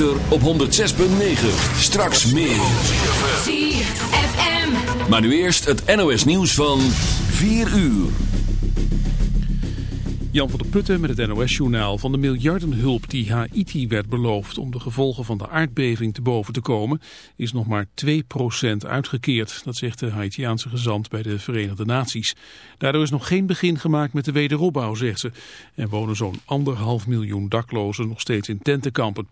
op 106.9. Straks meer. ZFM. Maar nu eerst het NOS nieuws van 4 uur. Jan van der Putten met het NOS-journaal van de miljardenhulp die Haiti werd beloofd om de gevolgen van de aardbeving te boven te komen, is nog maar 2% uitgekeerd. Dat zegt de Haitiaanse gezant bij de Verenigde Naties. Daardoor is nog geen begin gemaakt met de wederopbouw, zegt ze. Er wonen zo'n anderhalf miljoen daklozen nog steeds in tentenkampen.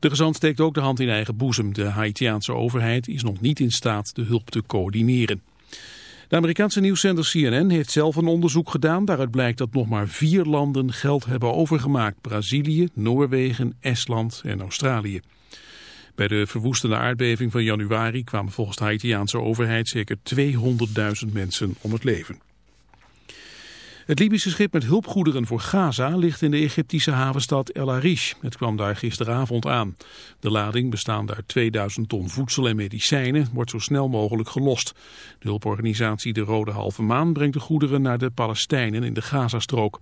De gezant steekt ook de hand in eigen boezem. De Haitiaanse overheid is nog niet in staat de hulp te coördineren. De Amerikaanse nieuwszender CNN heeft zelf een onderzoek gedaan. Daaruit blijkt dat nog maar vier landen geld hebben overgemaakt. Brazilië, Noorwegen, Estland en Australië. Bij de verwoestende aardbeving van januari kwamen volgens de Haitiaanse overheid zeker 200.000 mensen om het leven. Het Libische schip met hulpgoederen voor Gaza ligt in de Egyptische havenstad El Arish. Het kwam daar gisteravond aan. De lading, bestaande uit 2000 ton voedsel en medicijnen, wordt zo snel mogelijk gelost. De hulporganisatie De Rode Halve Maan brengt de goederen naar de Palestijnen in de Gazastrook.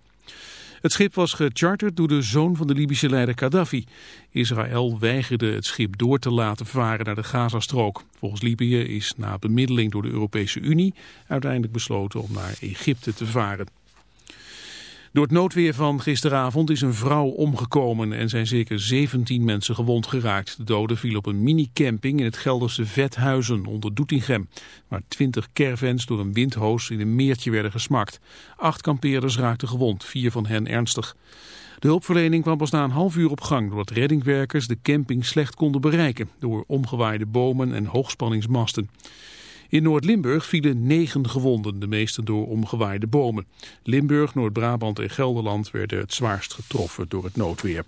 Het schip was gecharterd door de zoon van de Libische leider Gaddafi. Israël weigerde het schip door te laten varen naar de Gazastrook. Volgens Libië is na bemiddeling door de Europese Unie uiteindelijk besloten om naar Egypte te varen. Door het noodweer van gisteravond is een vrouw omgekomen en zijn zeker 17 mensen gewond geraakt. De doden vielen op een minicamping in het Gelderse Vethuizen onder Doetinchem, waar 20 caravans door een windhoos in een meertje werden gesmakt. Acht kampeerders raakten gewond, vier van hen ernstig. De hulpverlening kwam pas na een half uur op gang doordat reddingwerkers de camping slecht konden bereiken door omgewaaide bomen en hoogspanningsmasten. In Noord-Limburg vielen negen gewonden, de meeste door omgewaaide bomen. Limburg, Noord-Brabant en Gelderland werden het zwaarst getroffen door het noodweer.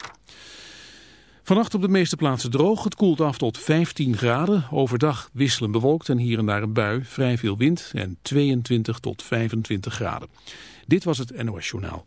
Vannacht op de meeste plaatsen droog. Het koelt af tot 15 graden. Overdag wisselen bewolkt en hier en daar een bui. Vrij veel wind en 22 tot 25 graden. Dit was het NOS Journaal.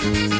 Peace.